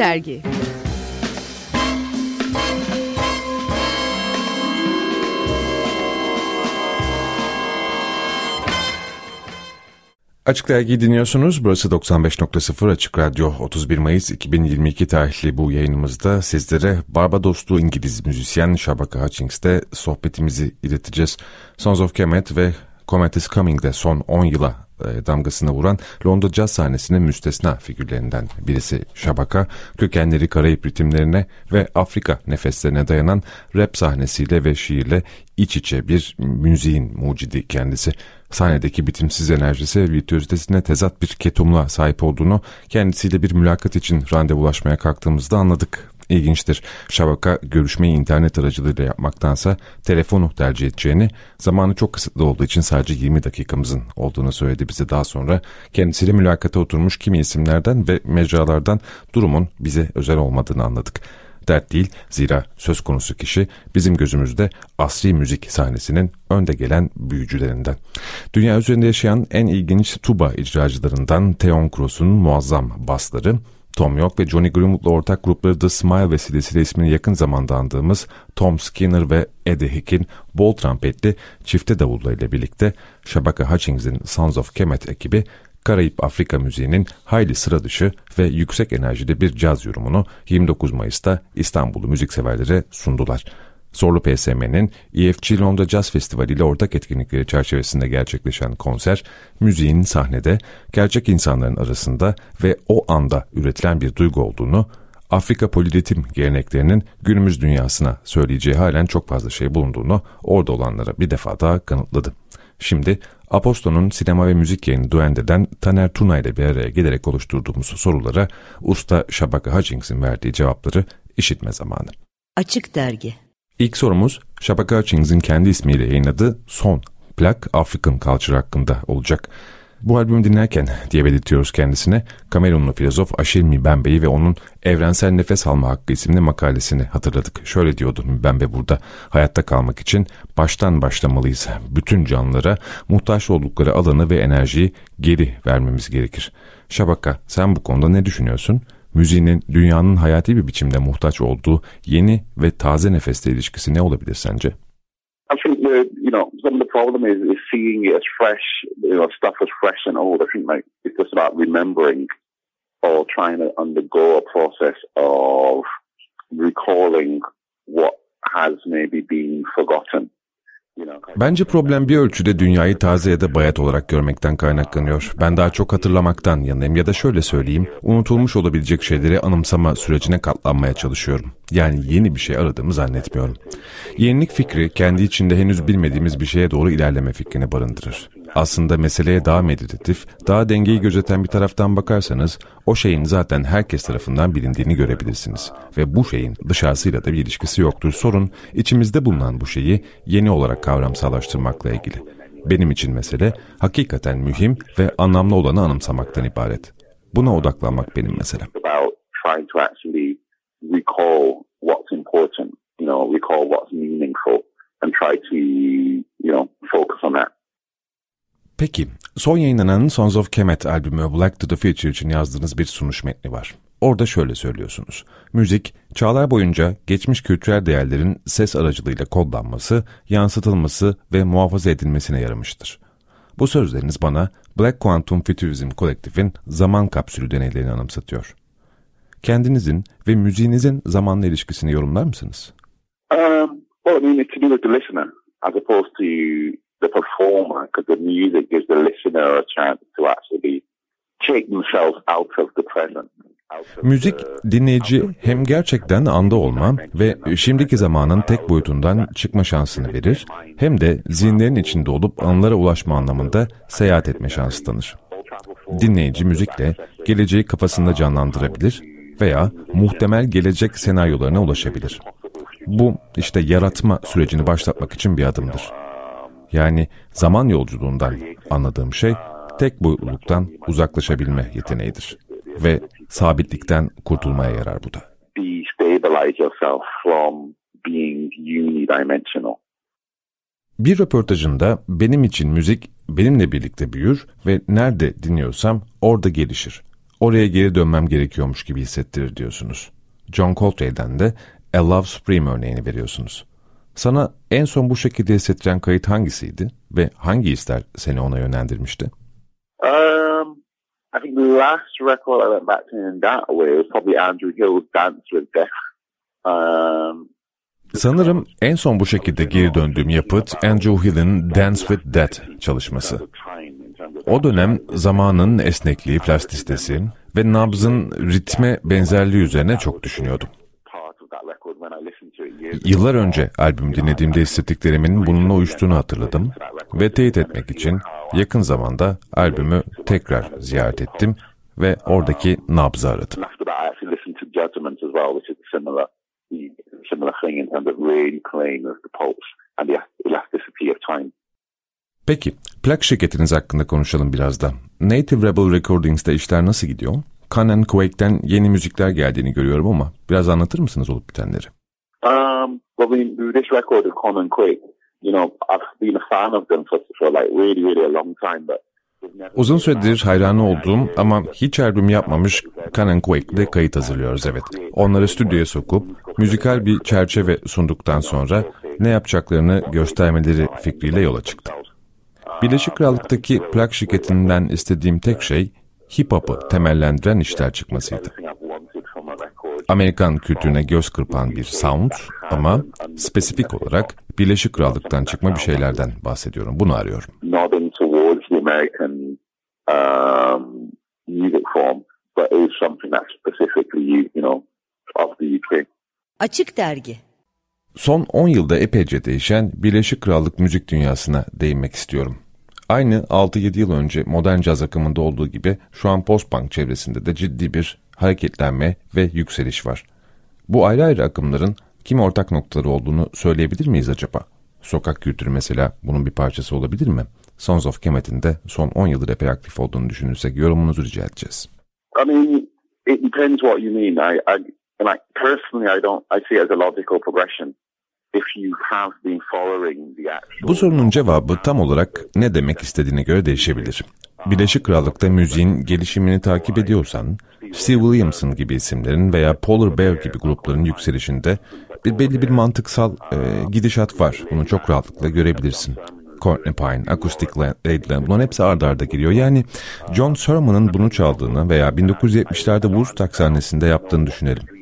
Dergi Açık Dergi'yi dinliyorsunuz. Burası 95.0 Açık Radyo 31 Mayıs 2022 tarihli bu yayınımızda sizlere Barbadoslu İngiliz müzisyen Shabaka Hutchings'te sohbetimizi ileteceğiz. Sons of Kemet ve Comet is Coming'de son 10 yıla damgasını vuran Londra caz sahnesinin müstesna figürlerinden birisi Shabaka, kökenleri Karayip ritimlerine ve Afrika nefeslerine dayanan rap sahnesiyle ve şiirle iç içe bir müziğin mucidi kendisi. Sahnedeki bitimsiz enerjisi ve virtüözitesine tezat bir ketumluğa sahip olduğunu kendisiyle bir mülakat için randevulaşmaya kalktığımızda anladık. İlginçtir. Şabaka görüşmeyi internet aracılığıyla yapmaktansa telefonu tercih edeceğini, zamanı çok kısıtlı olduğu için sadece 20 dakikamızın olduğunu söyledi bize daha sonra. Kendisiyle mülakata oturmuş kimi isimlerden ve mecralardan durumun bize özel olmadığını anladık dert değil zira söz konusu kişi bizim gözümüzde asri müzik sahnesinin önde gelen büyücülerinden. Dünya üzerinde yaşayan en ilginç tuba icracılarından Theon Cross'un muazzam basları, Tom York ve Johnny Greenwood'la ortak grupları The Smile vesilesiyle ismini yakın zamanda andığımız Tom Skinner ve Eddie Hick'in bol trompetli çifte davulla ile birlikte Shabaka Hutchings'in Sons of Kemet ekibi Karayip Afrika müziğinin hayli sıra dışı ve yüksek enerjili bir caz yorumunu 29 Mayıs'ta İstanbul'u müzikseverlere sundular. Zorlu PSM'nin EFG Londra Jazz Festivali ile ortak etkinlikleri çerçevesinde gerçekleşen konser, müziğin sahnede gerçek insanların arasında ve o anda üretilen bir duygu olduğunu, Afrika poliritim geleneklerinin günümüz dünyasına söyleyeceği halen çok fazla şey bulunduğunu orada olanlara bir defa daha kanıtladı. Şimdi Aposto'nun sinema ve müzik yayını Duende'den Taner Tuna ile bir araya gelerek oluşturduğumuz sorulara usta Shabaka Hutchings'in verdiği cevapları işitme zamanı. Açık Dergi İlk sorumuz Shabaka Hutchings'in kendi ismiyle yayınladığı son plak African Culture hakkında olacak. Bu albümü dinlerken diye belirtiyoruz kendisine Kamerunlu filozof Aşil Mbembe'yi ve onun Evrensel Nefes Alma Hakkı isimli makalesini hatırladık. Şöyle diyordu Mbembe burada hayatta kalmak için baştan başlamalıyız. Bütün canlılara muhtaç oldukları alanı ve enerjiyi geri vermemiz gerekir. Şabaka sen bu konuda ne düşünüyorsun? Müziğinin dünyanın hayati bir biçimde muhtaç olduğu yeni ve taze nefeste ilişkisi ne olabilir sence? I think the you know some of the problem is, is seeing it as fresh, you know, stuff as fresh and old. I think like it's just about remembering or trying to undergo a process of recalling what has maybe been forgotten. Bence problem bir ölçüde dünyayı taze ya da bayat olarak görmekten kaynaklanıyor. Ben daha çok hatırlamaktan yanayım ya da şöyle söyleyeyim, unutulmuş olabilecek şeyleri anımsama sürecine katlanmaya çalışıyorum. Yani yeni bir şey aradığımı zannetmiyorum. Yenilik fikri kendi içinde henüz bilmediğimiz bir şeye doğru ilerleme fikrini barındırır. Aslında meseleye daha meditatif, daha dengeyi gözeten bir taraftan bakarsanız o şeyin zaten herkes tarafından bilindiğini görebilirsiniz. Ve bu şeyin dışarısıyla da bir ilişkisi yoktur. Sorun içimizde bulunan bu şeyi yeni olarak kavramsallaştırmakla ilgili. Benim için mesele hakikaten mühim ve anlamlı olanı anımsamaktan ibaret. Buna odaklanmak benim meselem. Peki, son yayınlanan Sons of Kemet albümü Black to the Future için yazdığınız bir sunuş metni var. Orada şöyle söylüyorsunuz. Müzik, çağlar boyunca geçmiş kültürel değerlerin ses aracılığıyla kodlanması, yansıtılması ve muhafaza edilmesine yaramıştır. Bu sözleriniz bana Black Quantum Futurism kolektifin zaman kapsülü deneylerini anımsatıyor. Kendinizin ve müziğinizin zamanla ilişkisini yorumlar mısınız? Um, well, I mean, it's to do with the listener as opposed to the performer because the music gives the listener a chance to actually take themselves out of the present. Müzik dinleyici hem gerçekten anda olma ve şimdiki zamanın tek boyutundan çıkma şansını verir hem de zihinlerin içinde olup anılara ulaşma anlamında seyahat etme şansı tanır. Dinleyici müzikle geleceği kafasında canlandırabilir veya muhtemel gelecek senaryolarına ulaşabilir. Bu işte yaratma sürecini başlatmak için bir adımdır. Yani zaman yolculuğundan anladığım şey tek boyutluluktan uzaklaşabilme yeteneğidir. Ve sabitlikten kurtulmaya yarar bu da. Bir röportajında benim için müzik benimle birlikte büyür ve nerede dinliyorsam orada gelişir. oraya geri dönmem gerekiyormuş gibi hissettirir diyorsunuz. John Coltrane'den de A Love Supreme örneğini veriyorsunuz. Sana en son bu şekilde hissettiren kayıt hangisiydi ve hangi hisler seni ona yönlendirmişti? Um, I think the last record I went back to in that way was probably Andrew Hill's Dance with Death. Um, Sanırım en son bu şekilde geri döndüğüm yapıt Andrew Hill'in Dance with Death çalışması. O dönem zamanın esnekliği, plastistesi ve nabzın ritme benzerliği üzerine çok düşünüyordum. Yıllar önce albüm dinlediğimde hissettiklerimin bununla uyuştuğunu hatırladım ve teyit etmek için yakın zamanda albümü tekrar ziyaret ettim ve oradaki nabzı aradım. Peki, plak şirketiniz hakkında konuşalım biraz da. Native Rebel Recordings'te işler nasıl gidiyor? Can Quake'den yeni müzikler geldiğini görüyorum ama biraz anlatır mısınız olup bitenleri? Um, well, I mean, this record of Con Quake, you know, I've been a fan of them for, for like really, really a long time, but Uzun süredir hayranı olduğum ama hiç albüm yapmamış Canon Quake'de kayıt hazırlıyoruz evet. Onları stüdyoya sokup müzikal bir çerçeve sunduktan sonra ne yapacaklarını göstermeleri fikriyle yola çıktı. Birleşik Krallık'taki plak şirketinden istediğim tek şey hip hop'u temellendiren işler çıkmasıydı. Amerikan kültürüne göz kırpan bir sound ama spesifik olarak Birleşik Krallık'tan çıkma bir şeylerden bahsediyorum. Bunu arıyorum. Açık Dergi Son 10 yılda epeyce değişen Birleşik Krallık müzik dünyasına değinmek istiyorum. Aynı 6-7 yıl önce modern caz akımında olduğu gibi şu an post-punk çevresinde de ciddi bir hareketlenme ve yükseliş var. Bu ayrı ayrı akımların kim ortak noktaları olduğunu söyleyebilir miyiz acaba? Sokak kültürü mesela bunun bir parçası olabilir mi? Sons of Kemet'in de son 10 yıldır epey aktif olduğunu düşünürsek yorumunuzu rica edeceğiz. I mean, it depends what you mean. I, I, like personally, I don't, I see it as a logical progression. Bu sorunun cevabı tam olarak ne demek istediğine göre değişebilir. Birleşik Krallık'ta müziğin gelişimini takip ediyorsan, Steve Williamson gibi isimlerin veya Polar Bear gibi grupların yükselişinde bir belli bir mantıksal e, gidişat var. Bunu çok rahatlıkla görebilirsin. Courtney Pine, Acoustic Ladyland bunların hepsi ardarda arda geliyor. Yani John Sermon'ın bunu çaldığını veya 1970'lerde Woodstock sahnesinde yaptığını düşünelim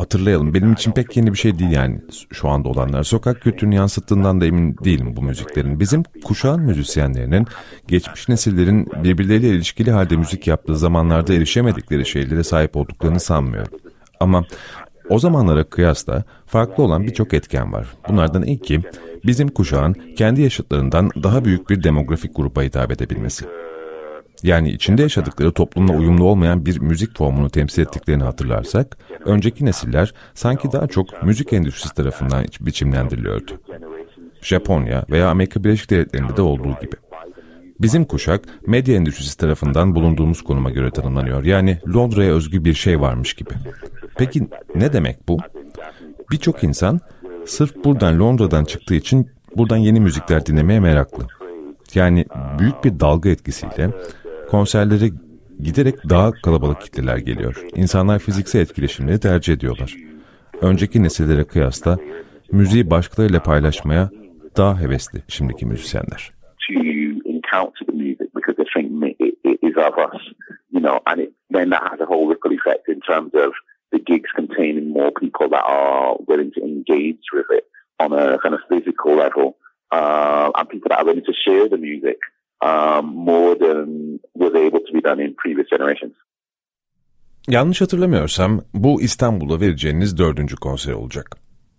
hatırlayalım. Benim için pek yeni bir şey değil yani şu anda olanlar. Sokak kültürünü yansıttığından da emin değilim bu müziklerin. Bizim kuşağın müzisyenlerinin geçmiş nesillerin birbirleriyle ilişkili halde müzik yaptığı zamanlarda erişemedikleri şeylere sahip olduklarını sanmıyorum. Ama o zamanlara kıyasla farklı olan birçok etken var. Bunlardan ilki bizim kuşağın kendi yaşıtlarından daha büyük bir demografik gruba hitap edebilmesi. Yani içinde yaşadıkları toplumla uyumlu olmayan bir müzik formunu temsil ettiklerini hatırlarsak, önceki nesiller sanki daha çok müzik endüstrisi tarafından biçimlendiriliyordu. Japonya veya Amerika Birleşik Devletleri'nde de olduğu gibi. Bizim kuşak medya endüstrisi tarafından bulunduğumuz konuma göre tanımlanıyor. Yani Londra'ya özgü bir şey varmış gibi. Peki ne demek bu? Birçok insan sırf buradan Londra'dan çıktığı için buradan yeni müzikler dinlemeye meraklı. Yani büyük bir dalga etkisiyle konserlere giderek daha kalabalık kitleler geliyor. İnsanlar fiziksel etkileşimleri tercih ediyorlar. Önceki nesillere kıyasla müziği başkalarıyla paylaşmaya daha hevesli şimdiki müzisyenler. on a kind of physical level, uh, and people that are willing to share the music um, more than was able to be done in previous generations. Yanlış hatırlamıyorsam bu İstanbul'da vereceğiniz dördüncü konser olacak.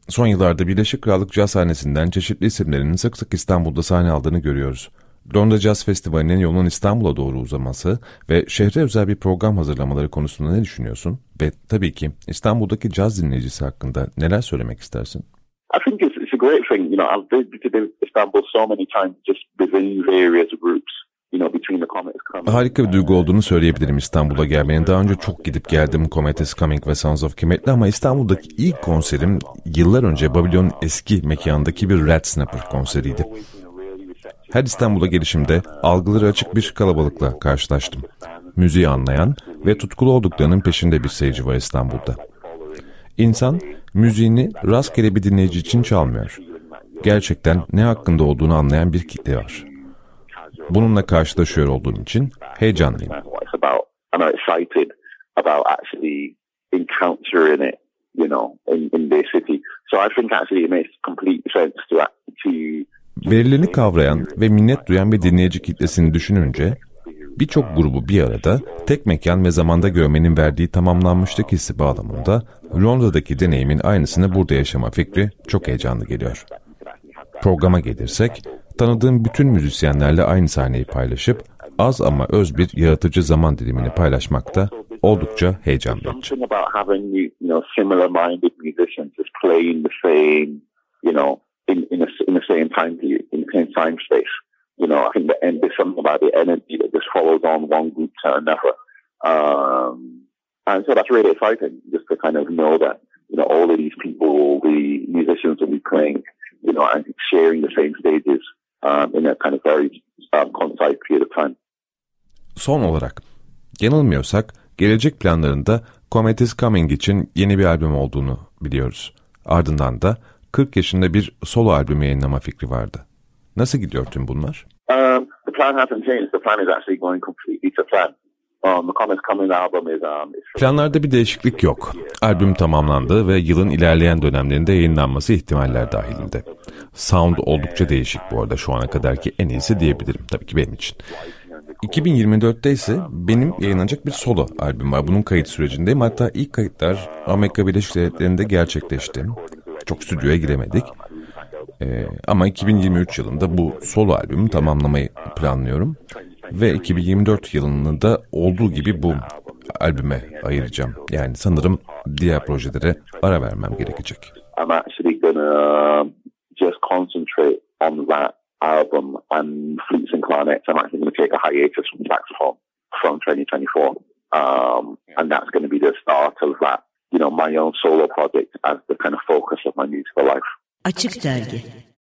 Son yıllarda Birleşik Krallık Caz sahnesinden çeşitli isimlerin sık sık İstanbul'da sahne aldığını görüyoruz. Londra Jazz Festivali'nin yolun İstanbul'a doğru uzaması ve şehre özel bir program hazırlamaları konusunda ne düşünüyorsun? Ve tabii ki İstanbul'daki caz dinleyicisi hakkında neler söylemek istersin? I think great thing. You know, I've visited Istanbul so many times just within various groups. Harika bir duygu olduğunu söyleyebilirim İstanbul'a gelmenin. Daha önce çok gidip geldim Comet is Coming ve Sons of Kemet'le ama İstanbul'daki ilk konserim yıllar önce Babilon'un eski mekanındaki bir Red Snapper konseriydi. Her İstanbul'a gelişimde algıları açık bir kalabalıkla karşılaştım. Müziği anlayan ve tutkulu olduklarının peşinde bir seyirci var İstanbul'da. İnsan müziğini rastgele bir dinleyici için çalmıyor. Gerçekten ne hakkında olduğunu anlayan bir kitle var. Bununla karşılaşıyor olduğum için heyecanlıyım. Verilerini kavrayan ve minnet duyan bir dinleyici kitlesini düşününce birçok grubu bir arada tek mekan ve zamanda görmenin verdiği tamamlanmışlık hissi bağlamında Londra'daki deneyimin aynısını burada yaşama fikri çok heyecanlı geliyor. Programa gelirsek, tanıdığım bütün müzisyenlerle aynı sahneyi paylaşıp az ama öz bir yaratıcı zaman dilimini paylaşmakta oldukça heyecan verici. And so that's really exciting just to kind of know that, you know, all of these people, the musicians will be playing, you know, and sharing the same stages um, in a kind of very um, concise period of time. Son olarak, yanılmıyorsak gelecek planlarında Comet is Coming için yeni bir albüm olduğunu biliyoruz. Ardından da 40 yaşında bir solo albüm yayınlama fikri vardı. Nasıl gidiyor tüm bunlar? Um, the plan hasn't changed. The plan is actually going completely to plan. Planlarda bir değişiklik yok. Albüm tamamlandı ve yılın ilerleyen dönemlerinde yayınlanması ihtimaller dahilinde. Sound oldukça değişik bu arada şu ana kadarki en iyisi diyebilirim tabii ki benim için. 2024'te ise benim yayınlanacak bir solo albüm var. Bunun kayıt sürecindeyim. Hatta ilk kayıtlar Amerika Birleşik Devletleri'nde gerçekleşti. Çok stüdyoya giremedik. Ee, ama 2023 yılında bu solo albümü tamamlamayı planlıyorum. Ve 2024 yılını da olduğu gibi bu albüme ayıracağım. Yani sanırım diğer projelere ara vermem gerekecek. I'm actually gonna just concentrate on that album and flutes and clarinets. I'm actually going to take a hiatus from saxophone from 2024. Um, and that's going to be the start of that you know, my own solo project as the kind of focus of my musical life. Açık Dergi